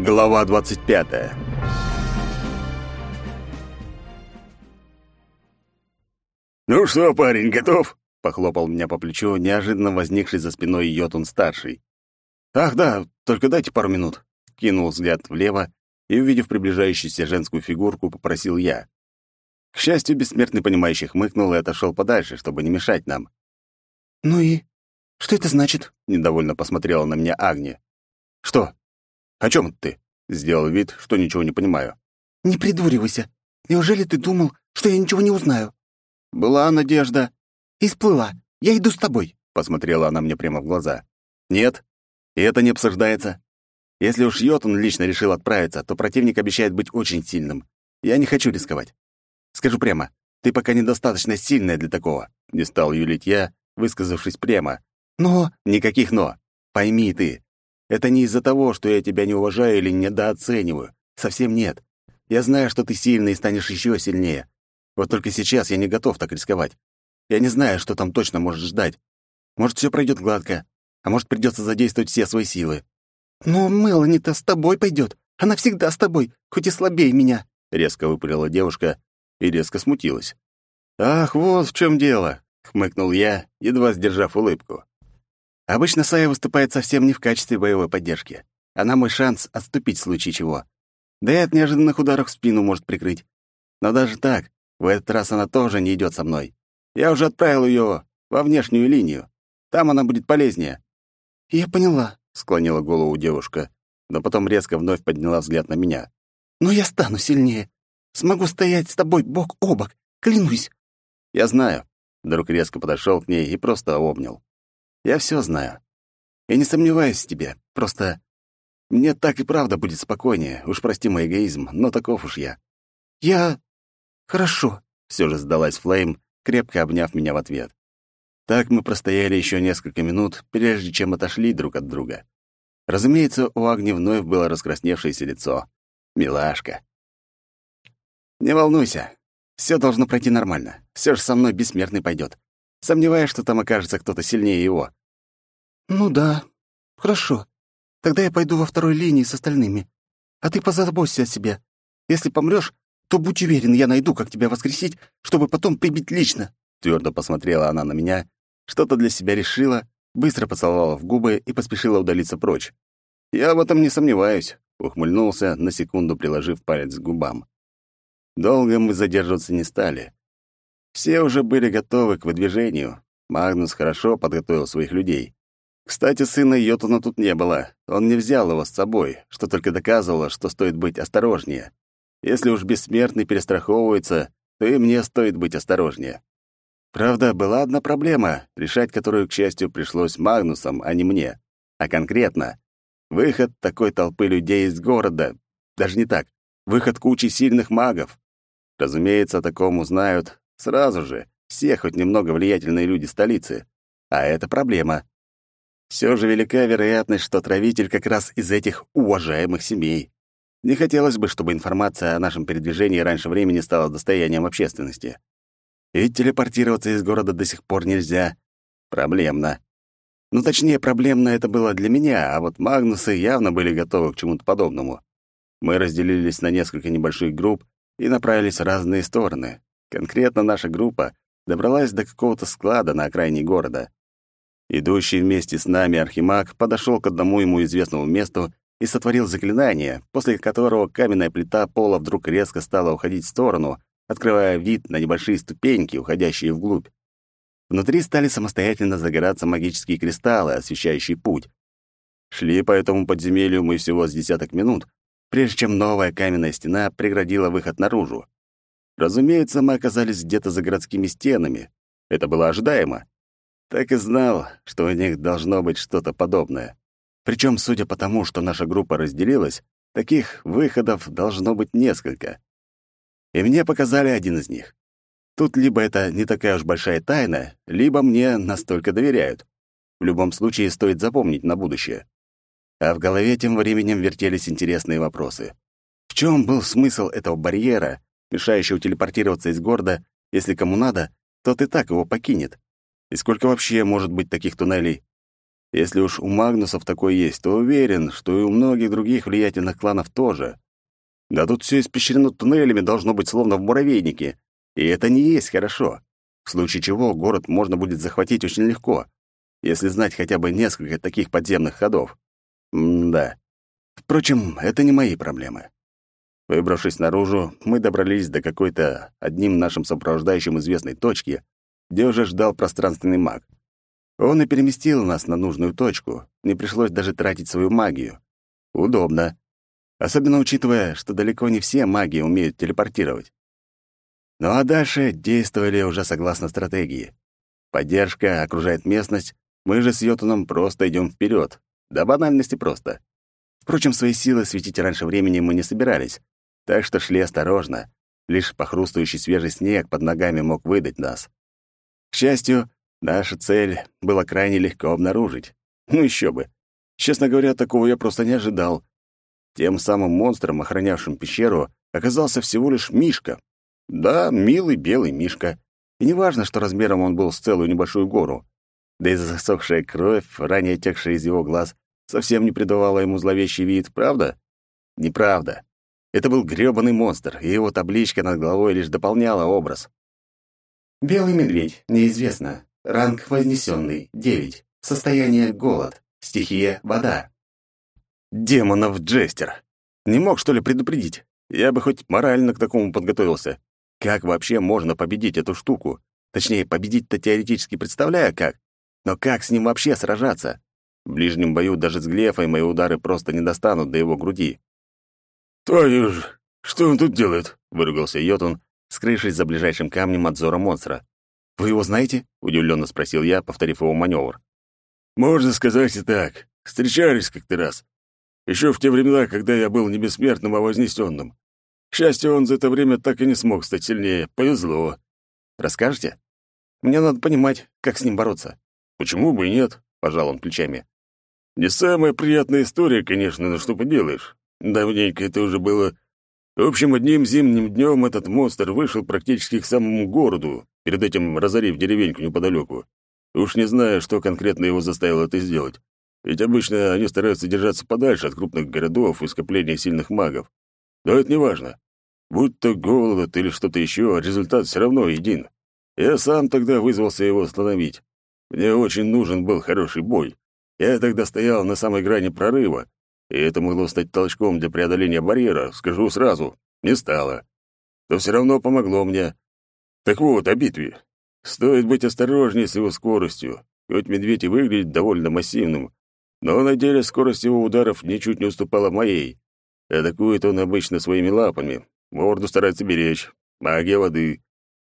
Глава 25. «Ну что, парень, готов?» — похлопал меня по плечу неожиданно возникший за спиной Йотун-старший. «Ах да, только дайте пару минут», — кинул взгляд влево и, увидев приближающуюся женскую фигурку, попросил я. К счастью, бессмертный понимающий хмыкнул и отошел подальше, чтобы не мешать нам. «Ну и? Что это значит?» — недовольно посмотрела на меня Агния. «Что? О чем ты?» — сделал вид, что ничего не понимаю. «Не придуривайся. Неужели ты думал, что я ничего не узнаю?» «Была надежда». «И сплыла. Я иду с тобой», — посмотрела она мне прямо в глаза. «Нет, и это не обсуждается. Если уж Йотун лично решил отправиться, то противник обещает быть очень сильным. Я не хочу рисковать. Скажу прямо, ты пока недостаточно сильная для такого», — не стал юлить я, высказавшись прямо. «Но...» «Никаких «но». Пойми ты, это не из-за того, что я тебя не уважаю или недооцениваю. Совсем нет. Я знаю, что ты сильный и станешь еще сильнее. Вот только сейчас я не готов так рисковать. Я не знаю, что там точно может ждать. Может, все пройдет гладко, а может, придется задействовать все свои силы. «Но Мелани-то с тобой пойдет. Она всегда с тобой, хоть и слабее меня», — резко выпалила девушка и резко смутилась. «Ах, вот в чем дело», — хмыкнул я, едва сдержав улыбку. «Обычно Сая выступает совсем не в качестве боевой поддержки. Она мой шанс отступить в случае чего. Да и от неожиданных ударов в спину может прикрыть. Но даже так, в этот раз она тоже не идет со мной. Я уже отправил ее во внешнюю линию. Там она будет полезнее». «Я поняла», склонила голову девушка, но потом резко вновь подняла взгляд на меня. «Но я стану сильнее. Смогу стоять с тобой бок о бок, клянусь». «Я знаю». Друг резко подошел к ней и просто обнял. «Я все знаю. Я не сомневаюсь в тебе. Просто мне так и правда будет спокойнее. Уж прости мой эгоизм, но таков уж я». «Я... хорошо», — все же сдалась Флейм, крепко обняв меня в ответ. Так мы простояли еще несколько минут, прежде чем отошли друг от друга. Разумеется, у Агни вновь было раскрасневшееся лицо. Милашка. «Не волнуйся. Все должно пройти нормально. Все же со мной бессмертный пойдет. Сомневаюсь, что там окажется кто-то сильнее его». «Ну да. Хорошо. Тогда я пойду во второй линии с остальными. А ты позаботься о себе. Если помрешь, то будь уверен, я найду, как тебя воскресить, чтобы потом прибить лично». Твердо посмотрела она на меня что-то для себя решила, быстро поцеловала в губы и поспешила удалиться прочь. «Я в этом не сомневаюсь», — ухмыльнулся, на секунду приложив палец к губам. Долго мы задерживаться не стали. Все уже были готовы к выдвижению. Магнус хорошо подготовил своих людей. Кстати, сына Йотуна тут не было. Он не взял его с собой, что только доказывало, что стоит быть осторожнее. Если уж бессмертный перестраховывается, то и мне стоит быть осторожнее. Правда, была одна проблема, решать которую, к счастью, пришлось Магнусам, а не мне. А конкретно, выход такой толпы людей из города. Даже не так. Выход кучи сильных магов. Разумеется, о таком узнают сразу же все хоть немного влиятельные люди столицы. А это проблема. Все же велика вероятность, что травитель как раз из этих уважаемых семей. Не хотелось бы, чтобы информация о нашем передвижении раньше времени стала достоянием общественности. Ведь телепортироваться из города до сих пор нельзя. Проблемно. Ну, точнее, проблемно это было для меня, а вот Магнусы явно были готовы к чему-то подобному. Мы разделились на несколько небольших групп и направились в разные стороны. Конкретно наша группа добралась до какого-то склада на окраине города. Идущий вместе с нами архимаг подошел к одному ему известному месту и сотворил заклинание, после которого каменная плита пола вдруг резко стала уходить в сторону, открывая вид на небольшие ступеньки, уходящие вглубь. Внутри стали самостоятельно загораться магические кристаллы, освещающие путь. Шли по этому подземелью мы всего с десяток минут, прежде чем новая каменная стена преградила выход наружу. Разумеется, мы оказались где-то за городскими стенами. Это было ожидаемо. Так и знал, что у них должно быть что-то подобное. Причем, судя по тому, что наша группа разделилась, таких выходов должно быть несколько и мне показали один из них. Тут либо это не такая уж большая тайна, либо мне настолько доверяют. В любом случае стоит запомнить на будущее. А в голове тем временем вертелись интересные вопросы. В чем был смысл этого барьера, мешающего телепортироваться из города, если кому надо, тот и так его покинет? И сколько вообще может быть таких туннелей? Если уж у Магнусов такой есть, то уверен, что и у многих других влиятельных кланов тоже. Да тут все испещрено туннелями должно быть словно в муравейнике, и это не есть хорошо. В случае чего город можно будет захватить очень легко, если знать хотя бы несколько таких подземных ходов. М-да. Впрочем, это не мои проблемы. Выбравшись наружу, мы добрались до какой-то одним нашим сопровождающим известной точки, где уже ждал пространственный маг. Он и переместил нас на нужную точку, не пришлось даже тратить свою магию. Удобно. Особенно учитывая, что далеко не все маги умеют телепортировать. Ну а дальше действовали уже согласно стратегии. Поддержка окружает местность, мы же с Йотуном просто идем вперед. До банальности просто. Впрочем, свои силы светить раньше времени мы не собирались, так что шли осторожно. Лишь похрустывающий свежий снег под ногами мог выдать нас. К счастью, наша цель была крайне легко обнаружить. Ну еще бы. Честно говоря, такого я просто не ожидал. Тем самым монстром, охранявшим пещеру, оказался всего лишь Мишка. Да, милый белый Мишка. И неважно, что размером он был с целую небольшую гору. Да и засохшая кровь, ранее текшая из его глаз, совсем не придавала ему зловещий вид, правда? Неправда. Это был грёбаный монстр, и его табличка над головой лишь дополняла образ. Белый медведь, неизвестно. Ранг вознесенный, 9. Состояние голод. Стихия вода. Демонов Джестер. Не мог, что ли, предупредить? Я бы хоть морально к такому подготовился. Как вообще можно победить эту штуку? Точнее, победить-то теоретически представляю как. Но как с ним вообще сражаться? В ближнем бою даже с Глефой мои удары просто не достанут до его груди. «Твою ж, что он тут делает?» — выругался Йотун, скрывшись за ближайшим камнем от зора монстра. «Вы его знаете?» — удивленно спросил я, повторив его маневр. «Можно сказать и так. Встречались как-то раз. Еще в те времена, когда я был не бессмертным, а вознесенным. К счастью, он за это время так и не смог стать сильнее. Повезло. Расскажете? Мне надо понимать, как с ним бороться. Почему бы и нет? Пожал он плечами. Не самая приятная история, конечно, но что поделаешь. Давненько это уже было. В общем, одним зимним днем этот монстр вышел практически к самому городу, перед этим разорив деревеньку неподалеку. Уж не знаю, что конкретно его заставило это сделать. Ведь обычно они стараются держаться подальше от крупных городов и скопления сильных магов. Но это не важно. Будь то голод или что-то еще, результат все равно един. Я сам тогда вызвался его остановить. Мне очень нужен был хороший бой. Я тогда стоял на самой грани прорыва, и это могло стать толчком для преодоления барьера, скажу сразу, не стало. Но все равно помогло мне. Так вот, о битве. Стоит быть осторожнее с его скоростью, хоть медведь и выглядит довольно массивным, но на деле скорость его ударов ничуть не уступала моей. Атакует он обычно своими лапами, морду старается беречь, магия воды.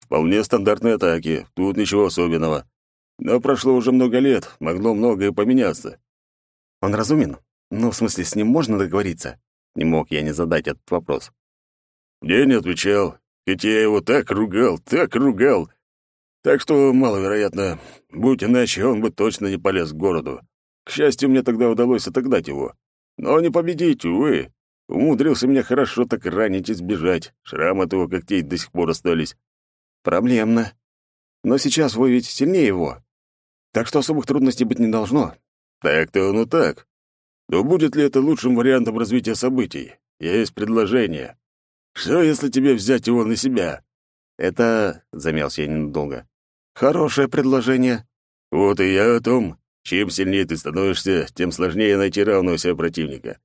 Вполне стандартные атаки, тут ничего особенного. Но прошло уже много лет, могло многое поменяться. Он разумен? Ну, в смысле, с ним можно договориться? Не мог я не задать этот вопрос. Не отвечал, ведь я его так ругал, так ругал. Так что, маловероятно, будь иначе, он бы точно не полез к городу. К счастью, мне тогда удалось отогнать его. Но не победить, увы. Умудрился меня хорошо так ранить и сбежать. Шрамы от его когтей до сих пор остались. Проблемно. Но сейчас вы ведь сильнее его. Так что особых трудностей быть не должно. Так-то оно так. Но будет ли это лучшим вариантом развития событий? Есть предложение. Что, если тебе взять его на себя? Это, замялся я ненадолго, хорошее предложение. Вот и я о том. Чем сильнее ты становишься, тем сложнее найти равного себе противника.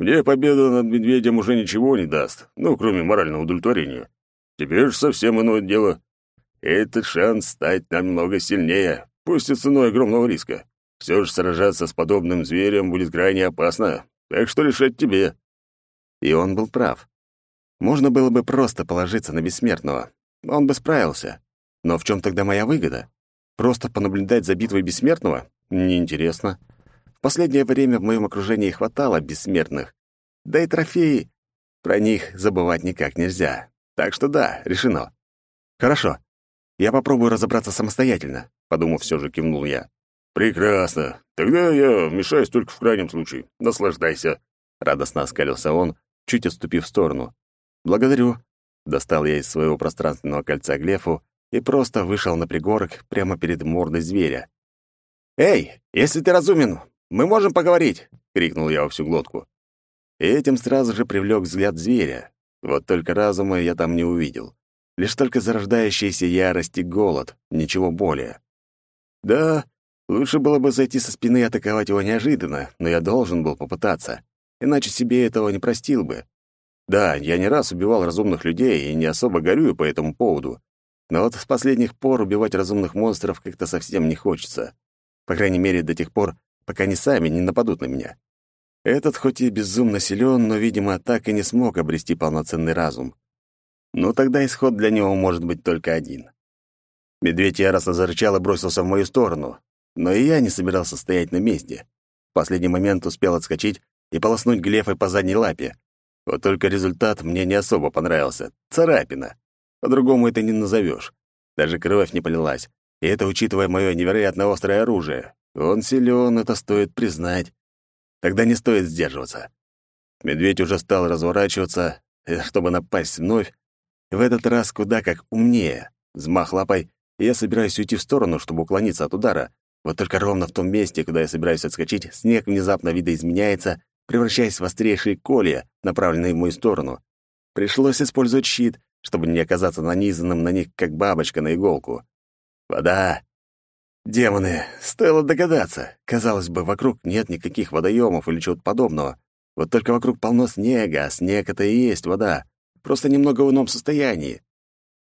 Мне победа над медведем уже ничего не даст, ну, кроме морального удовлетворения. Теперь же совсем иное дело. Это шанс стать намного сильнее, пусть и ценой огромного риска. Все же сражаться с подобным зверем будет крайне опасно, так что решать тебе». И он был прав. Можно было бы просто положиться на бессмертного. Он бы справился. Но в чем тогда моя выгода? Просто понаблюдать за битвой бессмертного? Неинтересно. В последнее время в моем окружении хватало бессмертных. Да и трофеи. Про них забывать никак нельзя. Так что да, решено. Хорошо. Я попробую разобраться самостоятельно, подумав, все же кивнул я. Прекрасно. Тогда я вмешаюсь только в крайнем случае. Наслаждайся. Радостно оскалился он, чуть отступив в сторону. Благодарю. Достал я из своего пространственного кольца глефу и просто вышел на пригорок прямо перед мордой зверя. «Эй, если ты разумен, мы можем поговорить!» — крикнул я во всю глотку. И этим сразу же привлек взгляд зверя. Вот только разума я там не увидел. Лишь только зарождающаяся ярость и голод, ничего более. Да, лучше было бы зайти со спины и атаковать его неожиданно, но я должен был попытаться, иначе себе этого не простил бы. Да, я не раз убивал разумных людей и не особо горюю по этому поводу. Но вот с последних пор убивать разумных монстров как-то совсем не хочется. По крайней мере, до тех пор, пока они сами не нападут на меня. Этот хоть и безумно силен, но, видимо, так и не смог обрести полноценный разум. Но тогда исход для него может быть только один. Медведь яростно зарычал и бросился в мою сторону. Но и я не собирался стоять на месте. В последний момент успел отскочить и полоснуть глефой по задней лапе. Вот только результат мне не особо понравился. Царапина. По-другому это не назовешь. Даже кровь не полилась. И это учитывая мое невероятно острое оружие. Он силен, это стоит признать. Тогда не стоит сдерживаться. Медведь уже стал разворачиваться, э, чтобы напасть вновь. В этот раз куда как умнее. Взмах лапой, и я собираюсь уйти в сторону, чтобы уклониться от удара. Вот только ровно в том месте, куда я собираюсь отскочить, снег внезапно видоизменяется, превращаясь в острейшие колья, направленные в мою сторону. Пришлось использовать щит, чтобы не оказаться нанизанным на них, как бабочка на иголку. Вода. Демоны, стоило догадаться. Казалось бы, вокруг нет никаких водоемов или чего-то подобного. Вот только вокруг полно снега, а снег — это и есть вода. Просто немного в ином состоянии.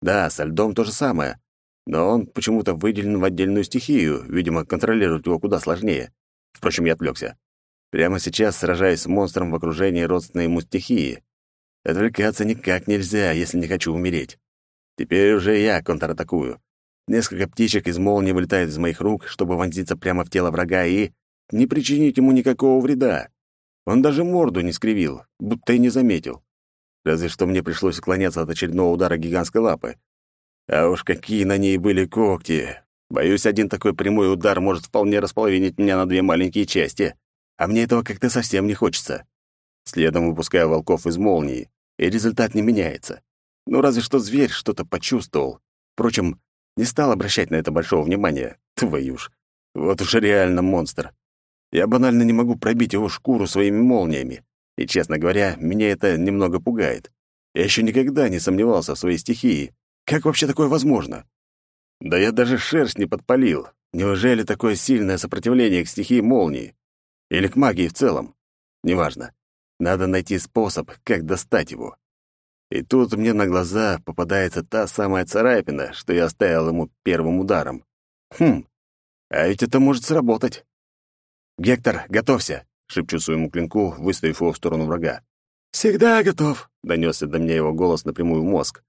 Да, со льдом то же самое. Но он почему-то выделен в отдельную стихию, видимо, контролировать его куда сложнее. Впрочем, я отвлекся. Прямо сейчас сражаюсь с монстром в окружении родственной ему стихии. Отвлекаться никак нельзя, если не хочу умереть. Теперь уже я контратакую. Несколько птичек из молнии вылетают из моих рук, чтобы вонзиться прямо в тело врага и не причинить ему никакого вреда. Он даже морду не скривил, будто и не заметил. Разве что мне пришлось уклоняться от очередного удара гигантской лапы. А уж какие на ней были когти! Боюсь, один такой прямой удар может вполне располовинить меня на две маленькие части а мне этого как-то совсем не хочется. Следом выпускаю волков из молнии, и результат не меняется. Ну, разве что зверь что-то почувствовал. Впрочем, не стал обращать на это большого внимания. Твою ж. Вот уж реально монстр. Я банально не могу пробить его шкуру своими молниями. И, честно говоря, меня это немного пугает. Я еще никогда не сомневался в своей стихии. Как вообще такое возможно? Да я даже шерсть не подпалил. Неужели такое сильное сопротивление к стихии молнии? Или к магии в целом. Неважно. Надо найти способ, как достать его. И тут мне на глаза попадается та самая царапина, что я оставил ему первым ударом. Хм, а ведь это может сработать. «Гектор, готовься!» — шепчу своему клинку, выставив его в сторону врага. «Всегда готов!» — донесся до меня его голос напрямую в мозг.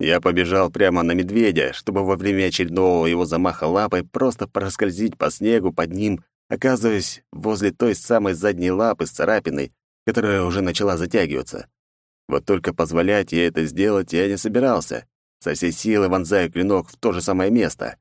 Я побежал прямо на медведя, чтобы во время очередного его замаха лапой просто проскользить по снегу под ним оказываясь возле той самой задней лапы с царапиной, которая уже начала затягиваться. Вот только позволять ей это сделать я не собирался. Со всей силы вонзаю клинок в то же самое место.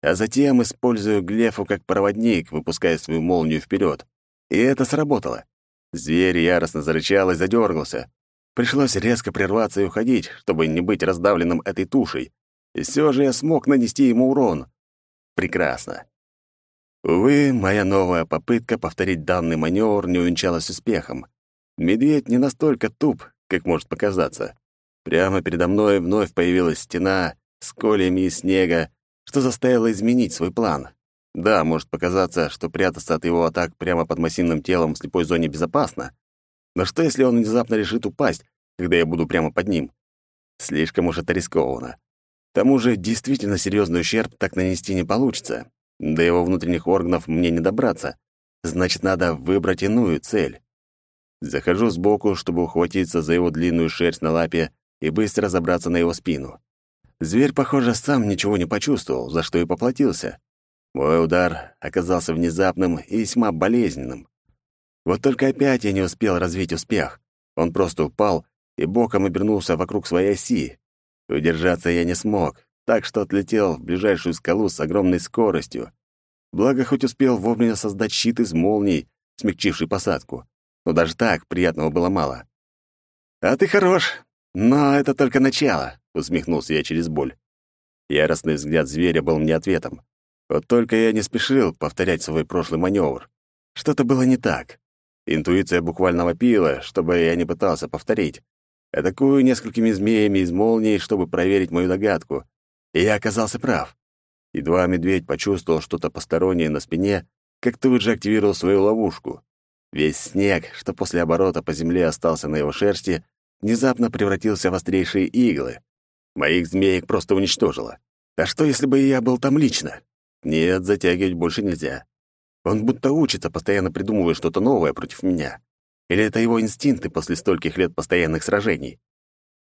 А затем использую глефу как проводник, выпуская свою молнию вперед. И это сработало. Зверь яростно зарычал и задергался. Пришлось резко прерваться и уходить, чтобы не быть раздавленным этой тушей. И все же я смог нанести ему урон. Прекрасно. Увы, моя новая попытка повторить данный маневр не увенчалась успехом. Медведь не настолько туп, как может показаться. Прямо передо мной вновь появилась стена с колями из снега, что заставило изменить свой план. Да, может показаться, что прятаться от его атак прямо под массивным телом в слепой зоне безопасно. Но что, если он внезапно решит упасть, когда я буду прямо под ним? Слишком уж это рискованно. К тому же действительно серьезный ущерб так нанести не получится. До его внутренних органов мне не добраться. Значит, надо выбрать иную цель. Захожу сбоку, чтобы ухватиться за его длинную шерсть на лапе и быстро забраться на его спину. Зверь, похоже, сам ничего не почувствовал, за что и поплатился. Мой удар оказался внезапным и весьма болезненным. Вот только опять я не успел развить успех. Он просто упал и боком обернулся вокруг своей оси. Удержаться я не смог, так что отлетел в ближайшую скалу с огромной скоростью. Благо, хоть успел вовремя создать щит из молний, смягчивший посадку. Но даже так приятного было мало. «А ты хорош, но это только начало», — усмехнулся я через боль. Яростный взгляд зверя был мне ответом. Вот только я не спешил повторять свой прошлый маневр. Что-то было не так. Интуиция буквально вопила, чтобы я не пытался повторить. Атакую несколькими змеями из молнии, чтобы проверить мою догадку. И я оказался прав. Едва медведь почувствовал что-то постороннее на спине, как тут же активировал свою ловушку. Весь снег, что после оборота по земле остался на его шерсти, внезапно превратился в острейшие иглы. Моих змеек просто уничтожило. А что, если бы я был там лично? Нет, затягивать больше нельзя. Он будто учится, постоянно придумывая что-то новое против меня. Или это его инстинкты после стольких лет постоянных сражений?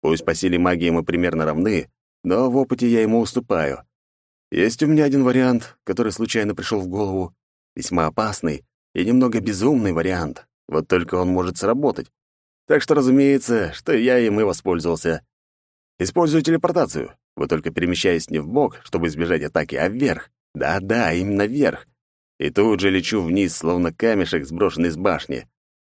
Пусть по силе магии мы примерно равны, но в опыте я ему уступаю. Есть у меня один вариант, который случайно пришел в голову. Весьма опасный и немного безумный вариант. Вот только он может сработать. Так что, разумеется, что я им и воспользовался. Использую телепортацию, вот только перемещаясь не в бок, чтобы избежать атаки, а вверх. Да-да, именно вверх. И тут же лечу вниз, словно камешек, сброшенный с башни.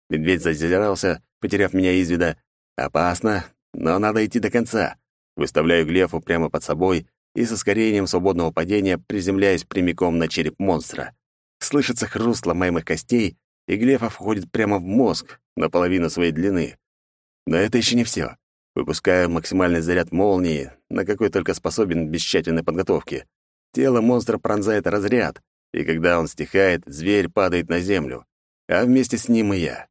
Медведь зазирался, потеряв меня из вида. Опасно, но надо идти до конца. Выставляю Глефу прямо под собой и с ускорением свободного падения приземляюсь прямиком на череп монстра. Слышится хруст ломаемых костей, и Глефа входит прямо в мозг, наполовину своей длины. Но это еще не все. Выпускаю максимальный заряд молнии, на какой только способен без тщательной подготовки. Тело монстра пронзает разряд, и когда он стихает, зверь падает на землю, а вместе с ним и я.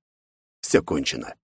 Все кончено.